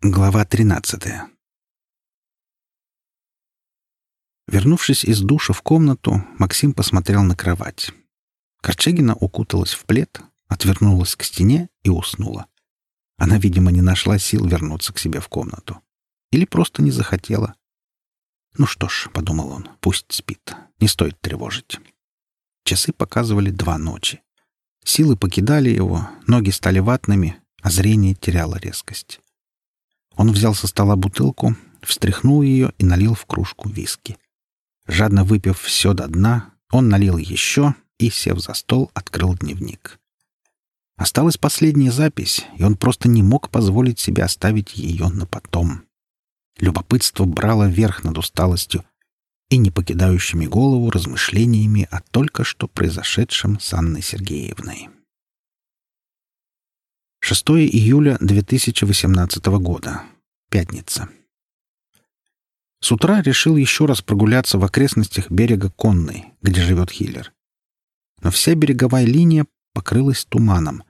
Глава 13 Вернувшись из душа в комнату, Максим посмотрел на кровать. Корчагина укуталась в плед, отвернулась к стене и уснула. Она, видимо, не нашла сил вернуться к себе в комнату. Или просто не захотела. «Ну что ж», — подумал он, — «пусть спит. Не стоит тревожить». Часы показывали два ночи. Силы покидали его, ноги стали ватными, а зрение теряло резкость. Он взял со стола бутылку, встряхнул ее и налил в кружку виски. Жадно выпив все до дна, он налил еще и, сев за стол, открыл дневник. Осталась последняя запись, и он просто не мог позволить себе оставить ее на потом. Любопытство брало верх над усталостью и не покидающими голову размышлениями о только что произошедшем с Анной Сергеевной. 6 июля 2018 года. Пятница. С утра решил еще раз прогуляться в окрестностях берега Конной, где живет Хиллер. Но вся береговая линия покрылась туманом.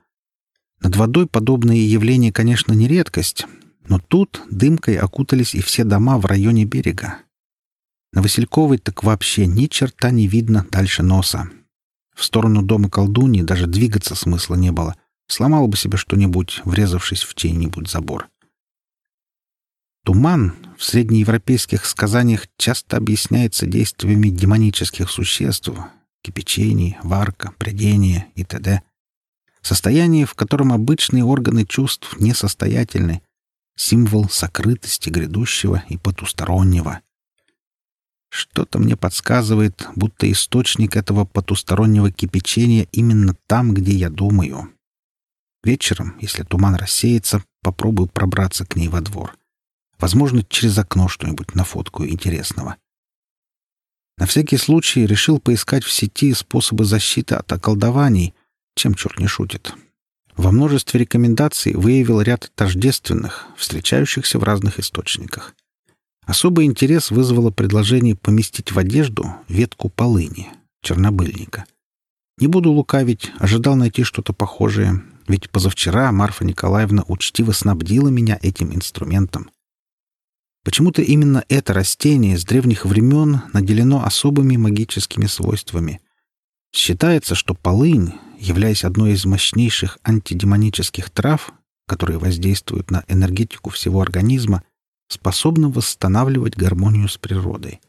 Над водой подобные явления, конечно, не редкость, но тут дымкой окутались и все дома в районе берега. На Васильковой так вообще ни черта не видно дальше носа. В сторону дома колдуньи даже двигаться смысла не было — Сломал бы себе что-нибудь, врезавшись в чей-нибудь забор. Туман в среднеевропейских сказаниях часто объясняется действиями демонических существ — кипячений, варка, прядение и т.д. Состояние, в котором обычные органы чувств несостоятельны, символ сокрытости грядущего и потустороннего. Что-то мне подсказывает, будто источник этого потустороннего кипячения именно там, где я думаю. Вечером, если туман рассеется, попробую пробраться к ней во двор. Возможно, через окно что-нибудь на фотку интересного. На всякий случай решил поискать в сети способы защиты от околдований, чем черт не шутит. Во множестве рекомендаций выявил ряд тождественных, встречающихся в разных источниках. Особый интерес вызвало предложение поместить в одежду ветку полыни, чернобыльника. Не буду лукавить, ожидал найти что-то похожее, ведь позавчера Марфа Николаевна учтиво снабдила меня этим инструментом. Почему-то именно это растение с древних времен наделено особыми магическими свойствами. Считается, что полынь, являясь одной из мощнейших антидемонических трав, которые воздействуют на энергетику всего организма, способна восстанавливать гармонию с природой.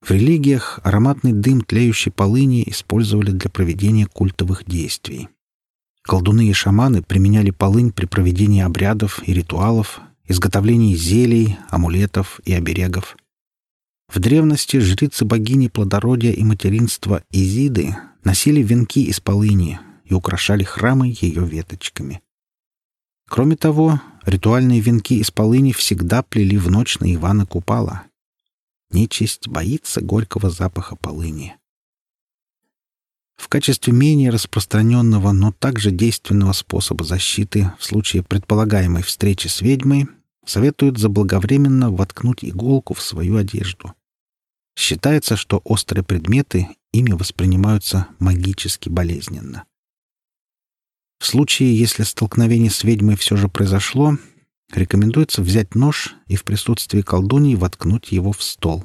В религиях ароматный дым тлеющей полыни использовали для проведения культовых действий. Колдуны и шаманы применяли полынь при проведении обрядов и ритуалов, изготовлении зелий, амулетов и оберегов. В древности жрицы богини плодородия и материнства Изиды носили венки из полыни и украшали храмы ее веточками. Кроме того, ритуальные венки из полыни всегда плели в ночь на Ивана Купала. Нечисть боится горького запаха полыни. В качестве менее распространенного, но также действенного способа защиты в случае предполагаемой встречи с ведьмой советуют заблаговременно воткнуть иголку в свою одежду. Считается, что острые предметы ими воспринимаются магически болезненно. В случае, если столкновение с ведьмой все же произошло, рекомендуется взять нож и в присутствии колдуньи воткнуть его в стол.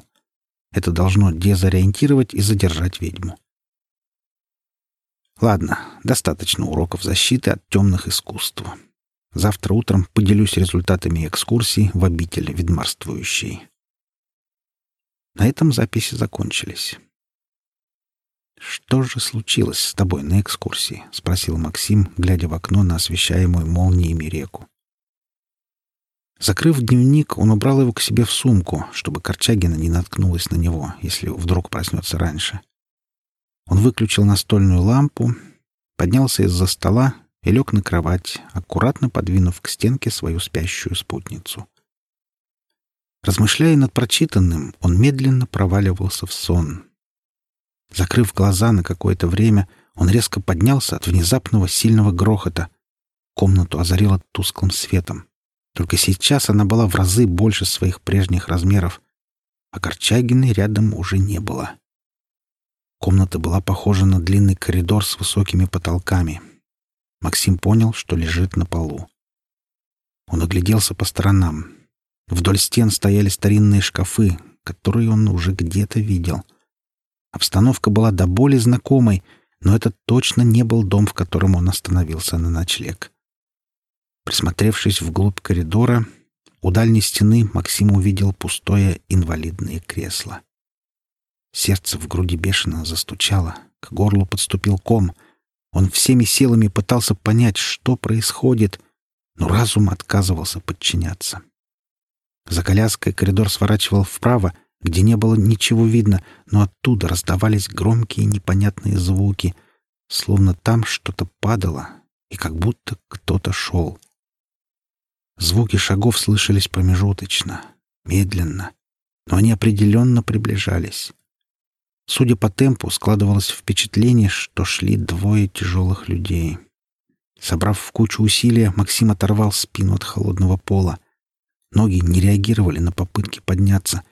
Это должно дезориентировать и задержать ведьму. Ладно, достаточно уроков защиты от темных искусств. Завтра утром поделюсь результатами экскурсии в обитель ведьмарствующей. На этом записи закончились. «Что же случилось с тобой на экскурсии?» — спросил Максим, глядя в окно на освещаемую молниями реку. Закрыв дневник, он убрал его к себе в сумку, чтобы Корчагина не наткнулась на него, если вдруг проснется раньше. — он выключил настольную лампу, поднялся из-за стола и лег на кровать, аккуратно подвинув к стенке свою спящую спутницу. Размышляя над прочитанным, он медленно проваливался в сон. Закрыв глаза на какое-то время, он резко поднялся от внезапного сильного грохота. Комнату озарило тусклым светом. Только сейчас она была в разы больше своих прежних размеров, а Корчагины рядом уже не было. Комната была похожа на длинный коридор с высокими потолками. Максим понял, что лежит на полу. Он огляделся по сторонам. Вдоль стен стояли старинные шкафы, которые он уже где-то видел. Обстановка была до боли знакомой, но это точно не был дом, в котором он остановился на ночлег. Присмотревшись вглубь коридора, у дальней стены Максим увидел пустое инвалидное кресло. Сердце в груди бешено застучало, к горлу подступил ком. Он всеми силами пытался понять, что происходит, но разум отказывался подчиняться. За коляской коридор сворачивал вправо, где не было ничего видно, но оттуда раздавались громкие непонятные звуки, словно там что-то падало, и как будто кто-то шел. Звуки шагов слышались промежуточно, медленно, но они определенно приближались. Судя по темпу, складывалось впечатление, что шли двое тяжелых людей. Собрав в кучу усилия, Максим оторвал спину от холодного пола. Ноги не реагировали на попытки подняться.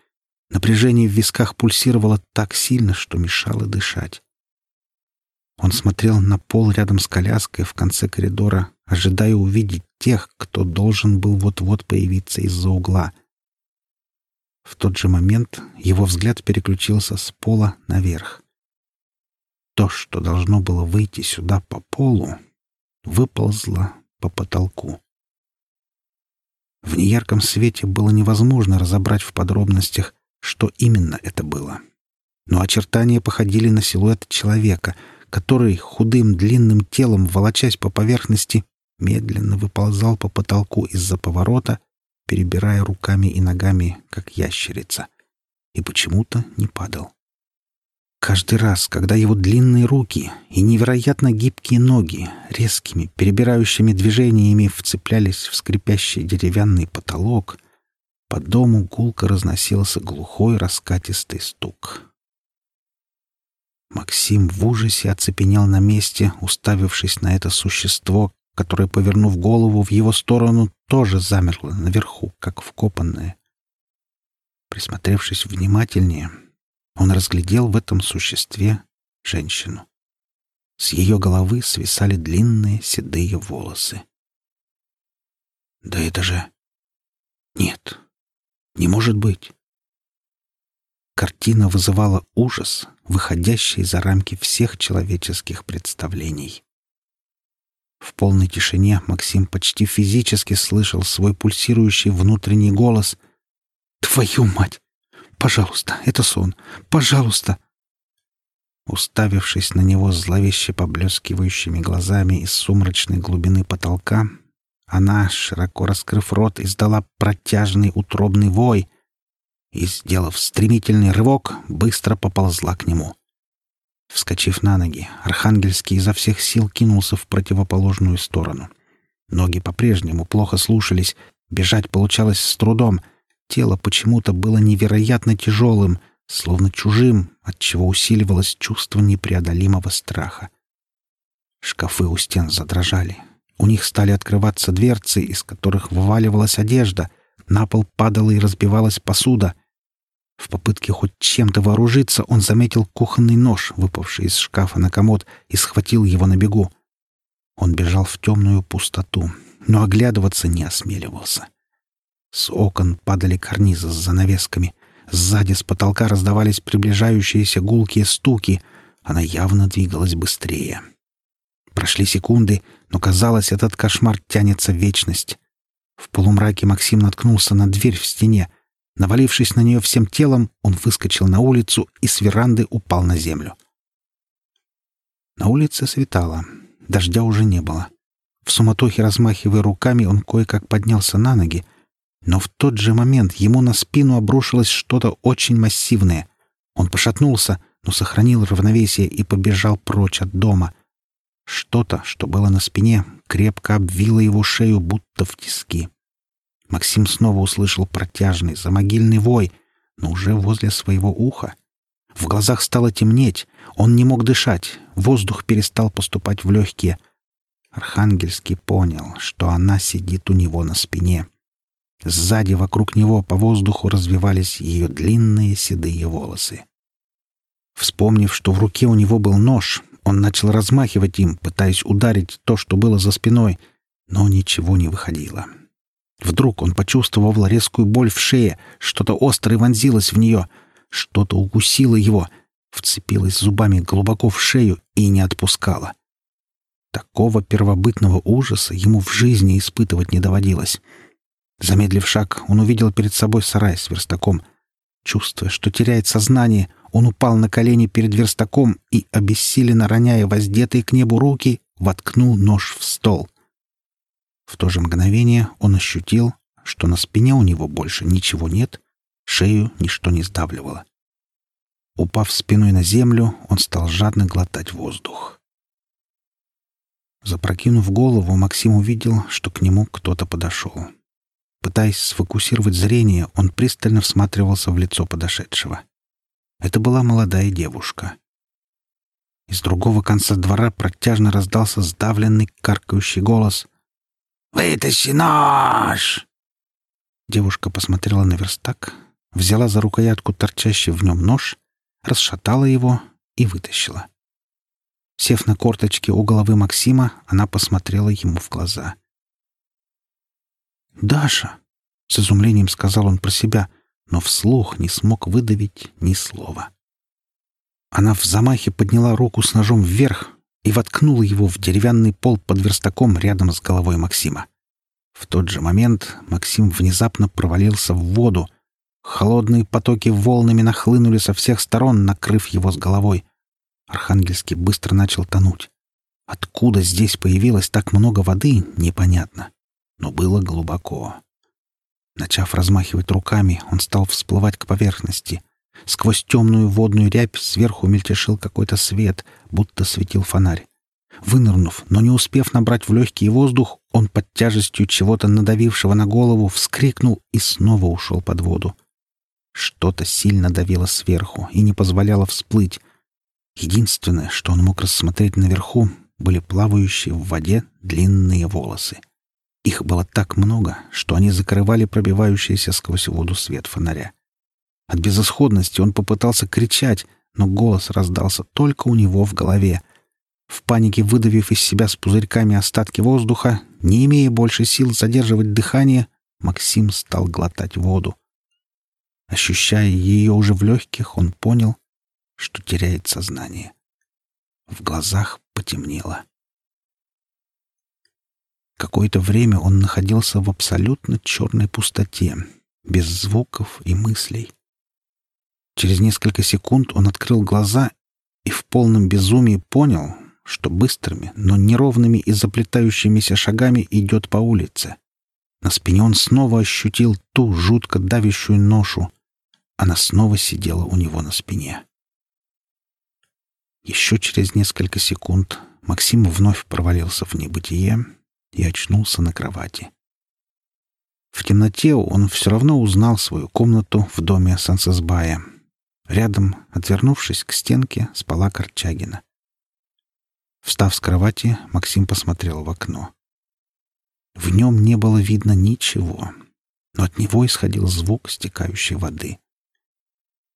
Напряжение в висках пульсировало так сильно, что мешало дышать. Он смотрел на пол рядом с коляской в конце коридора, ожидая увидеть тех, кто должен был вот-вот появиться из-за угла. В тот же момент его взгляд переключился с пола наверх. То, что должно было выйти сюда по полу, выползло по потолку. В неярком свете было невозможно разобрать в подробностях, что именно это было. Но очертания походили на силуэт человека, который худым длинным телом, волочась по поверхности, медленно выползал по потолку из-за поворота, перебирая руками и ногами, как ящерица, и почему-то не падал. Каждый раз, когда его длинные руки и невероятно гибкие ноги резкими, перебирающими движениями вцеплялись в скрипящий деревянный потолок, по дому гулко разносился глухой раскатистый стук. Максим в ужасе оцепенел на месте, уставившись на это существо, которое, повернув голову в его сторону, тоже замерло наверху, как вкопанное. Присмотревшись внимательнее, он разглядел в этом существе женщину. С ее головы свисали длинные седые волосы. «Да это же... Нет, не может быть!» Картина вызывала ужас, выходящий за рамки всех человеческих представлений. В полной тишине Максим почти физически слышал свой пульсирующий внутренний голос. «Твою мать! Пожалуйста, это сон! Пожалуйста!» Уставившись на него зловеще поблескивающими глазами из сумрачной глубины потолка, она, широко раскрыв рот, издала протяжный утробный вой и, сделав стремительный рывок, быстро поползла к нему. Вскочив на ноги, Архангельский изо всех сил кинулся в противоположную сторону. Ноги по-прежнему плохо слушались, бежать получалось с трудом. Тело почему-то было невероятно тяжелым, словно чужим, отчего усиливалось чувство непреодолимого страха. Шкафы у стен задрожали. У них стали открываться дверцы, из которых вываливалась одежда. На пол падала и разбивалась посуда. В попытке хоть чем-то вооружиться он заметил кухонный нож, выпавший из шкафа на комод, и схватил его на бегу. Он бежал в темную пустоту, но оглядываться не осмеливался. С окон падали карнизы с занавесками. Сзади с потолка раздавались приближающиеся гулкие стуки. Она явно двигалась быстрее. Прошли секунды, но казалось, этот кошмар тянется в вечность. В полумраке Максим наткнулся на дверь в стене — Навалившись на нее всем телом, он выскочил на улицу и с веранды упал на землю. На улице светало. Дождя уже не было. В суматохе размахивая руками, он кое-как поднялся на ноги, но в тот же момент ему на спину обрушилось что-то очень массивное. Он пошатнулся, но сохранил равновесие и побежал прочь от дома. Что-то, что было на спине, крепко обвило его шею, будто в тиски. Максим снова услышал протяжный, замогильный вой, но уже возле своего уха. В глазах стало темнеть, он не мог дышать, воздух перестал поступать в легкие. Архангельский понял, что она сидит у него на спине. Сзади вокруг него по воздуху развивались ее длинные седые волосы. Вспомнив, что в руке у него был нож, он начал размахивать им, пытаясь ударить то, что было за спиной, но ничего не выходило. Вдруг он почувствовал резкую боль в шее, что-то острое вонзилось в нее, что-то укусило его, вцепилось зубами глубоко в шею и не отпускало. Такого первобытного ужаса ему в жизни испытывать не доводилось. Замедлив шаг, он увидел перед собой сарай с верстаком. Чувствуя, что теряет сознание, он упал на колени перед верстаком и, обессиленно роняя воздетые к небу руки, воткнул нож в стол. В то же мгновение он ощутил, что на спине у него больше ничего нет, шею ничто не сдавливало. Упав спиной на землю, он стал жадно глотать воздух. Запрокинув голову, Максим увидел, что к нему кто-то подошел. Пытаясь сфокусировать зрение, он пристально всматривался в лицо подошедшего. Это была молодая девушка. Из другого конца двора протяжно раздался сдавленный, каркающий голос. «Вытащи нож!» Девушка посмотрела на верстак, взяла за рукоятку торчащий в нем нож, расшатала его и вытащила. Сев на корточки у головы Максима, она посмотрела ему в глаза. «Даша!» — с изумлением сказал он про себя, но вслух не смог выдавить ни слова. Она в замахе подняла руку с ножом вверх и воткнула его в деревянный пол под верстаком рядом с головой Максима. В тот же момент Максим внезапно провалился в воду. Холодные потоки волнами нахлынули со всех сторон, накрыв его с головой. Архангельский быстро начал тонуть. Откуда здесь появилось так много воды, непонятно но было глубоко. Начав размахивать руками, он стал всплывать к поверхности. Сквозь темную водную рябь сверху мельтешил какой-то свет, будто светил фонарь. Вынырнув, но не успев набрать в легкий воздух, он под тяжестью чего-то надавившего на голову вскрикнул и снова ушел под воду. Что-то сильно давило сверху и не позволяло всплыть. Единственное, что он мог рассмотреть наверху, были плавающие в воде длинные волосы. Их было так много, что они закрывали пробивающийся сквозь воду свет фонаря. От безысходности он попытался кричать, но голос раздался только у него в голове. В панике выдавив из себя с пузырьками остатки воздуха, не имея больше сил задерживать дыхание, Максим стал глотать воду. Ощущая ее уже в легких, он понял, что теряет сознание. В глазах потемнело. Какое-то время он находился в абсолютно черной пустоте, без звуков и мыслей. Через несколько секунд он открыл глаза и в полном безумии понял, что быстрыми, но неровными и заплетающимися шагами идет по улице. На спине он снова ощутил ту жутко давящую ношу. Она снова сидела у него на спине. Еще через несколько секунд Максим вновь провалился в небытие и очнулся на кровати. В темноте он все равно узнал свою комнату в доме Сансесбая. Рядом, отвернувшись к стенке, спала Корчагина. Встав с кровати, Максим посмотрел в окно. В нем не было видно ничего, но от него исходил звук стекающей воды.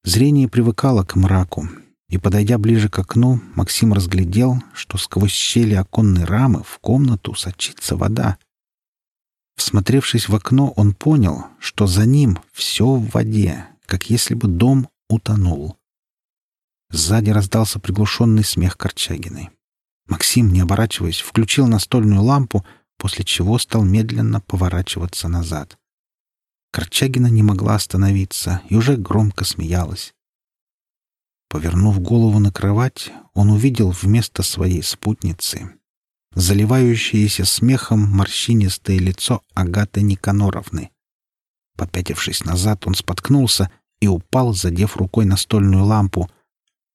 Зрение привыкало к мраку, и, подойдя ближе к окну, Максим разглядел, что сквозь щели оконной рамы в комнату сочится вода. Всмотревшись в окно, он понял, что за ним все в воде, как если бы дом утонул. Сзади раздался приглушенный смех Корчагиной. Максим, не оборачиваясь, включил настольную лампу, после чего стал медленно поворачиваться назад. Корчагина не могла остановиться и уже громко смеялась. Повернув голову на кровать, он увидел вместо своей спутницы заливающееся смехом морщинистое лицо Агаты Никаноровны. Попятившись назад, он споткнулся и упал, задев рукой настольную лампу.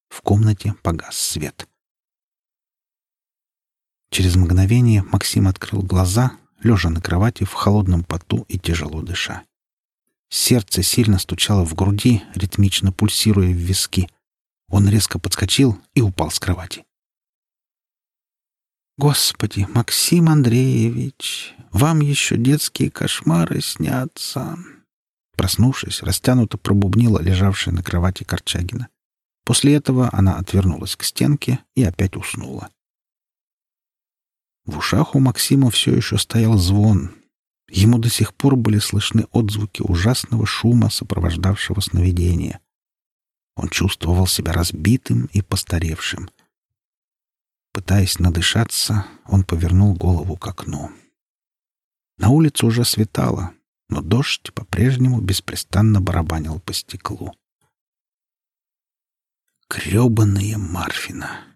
В комнате погас свет. Через мгновение Максим открыл глаза, лежа на кровати в холодном поту и тяжело дыша. Сердце сильно стучало в груди, ритмично пульсируя в виски — он резко подскочил и упал с кровати. «Господи, Максим Андреевич, вам еще детские кошмары снятся!» Проснувшись, растянуто пробубнила лежавшая на кровати Корчагина. После этого она отвернулась к стенке и опять уснула. В ушах у Максима все еще стоял звон, Ему до сих пор были слышны отзвуки ужасного шума, сопровождавшего сновидение. Он чувствовал себя разбитым и постаревшим. Пытаясь надышаться, он повернул голову к окну. На улице уже светало, но дождь по-прежнему беспрестанно барабанил по стеклу. Грёбаная Марфина!